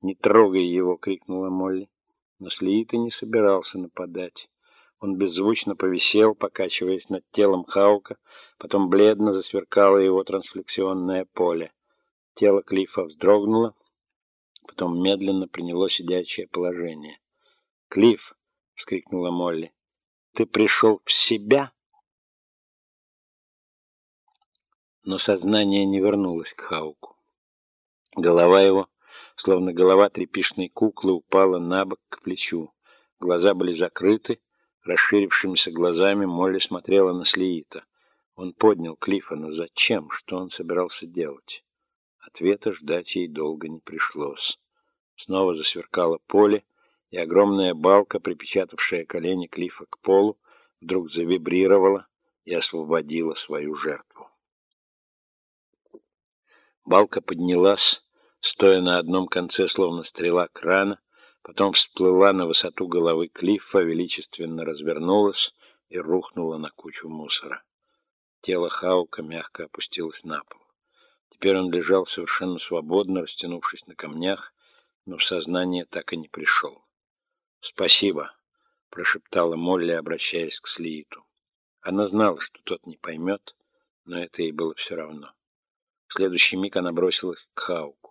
«Не трогай его!» — крикнула Молли. Но Слиита не собирался нападать. Он беззвучно повисел, покачиваясь над телом Хаука, потом бледно засверкало его трансфлексионное поле. Тело Клиффа вздрогнуло, потом медленно приняло сидячее положение. «Клифф!» — вскрикнула Молли. «Ты пришел в себя?» Но сознание не вернулось к Хауку. Голова его, словно голова тряпичной куклы, упала на бок к плечу. Глаза были закрыты, Расширившимися глазами Молли смотрела на Слиита. Он поднял Клифа, но зачем? Что он собирался делать? Ответа ждать ей долго не пришлось. Снова засверкало поле, и огромная балка, припечатавшая колени Клифа к полу, вдруг завибрировала и освободила свою жертву. Балка поднялась, стоя на одном конце, словно стрела крана, потом всплыла на высоту головы Клиффа, величественно развернулась и рухнула на кучу мусора. Тело Хаука мягко опустилось на пол. Теперь он лежал совершенно свободно, растянувшись на камнях, но в сознание так и не пришел. «Спасибо», — прошептала Молли, обращаясь к Слииту. Она знала, что тот не поймет, но это ей было все равно. В следующий миг она бросилась к Хауку.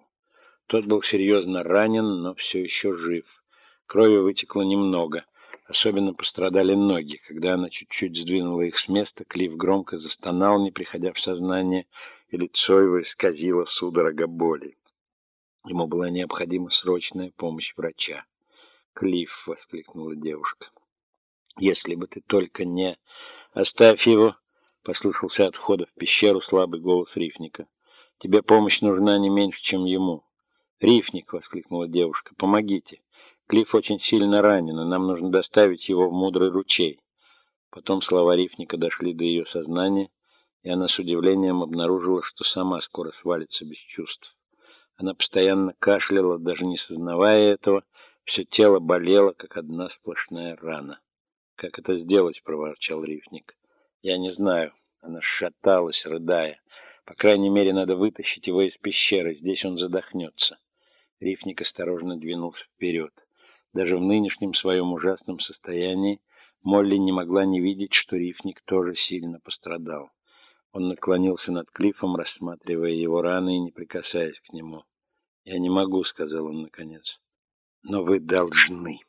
Тот был серьезно ранен, но все еще жив. Крови вытекло немного. Особенно пострадали ноги. Когда она чуть-чуть сдвинула их с места, Клифф громко застонал, не приходя в сознание, и лицо его исказило судорога боли. Ему была необходима срочная помощь врача. «Клифф!» — воскликнула девушка. «Если бы ты только не...» «Оставь его!» — послышался от входа в пещеру слабый голос рифника. «Тебе помощь нужна не меньше, чем ему». «Рифник!» — воскликнула девушка. «Помогите! Клифф очень сильно ранен, и нам нужно доставить его в мудрый ручей». Потом слова Рифника дошли до ее сознания, и она с удивлением обнаружила, что сама скоро свалится без чувств. Она постоянно кашляла, даже не сознавая этого, все тело болело, как одна сплошная рана. «Как это сделать?» — проворчал Рифник. «Я не знаю». Она шаталась, рыдая. «По крайней мере, надо вытащить его из пещеры. Здесь он задохнется». Рифник осторожно двинулся вперед. Даже в нынешнем своем ужасном состоянии Молли не могла не видеть, что Рифник тоже сильно пострадал. Он наклонился над Клиффом, рассматривая его раны и не прикасаясь к нему. «Я не могу», — сказал он наконец. «Но вы должны».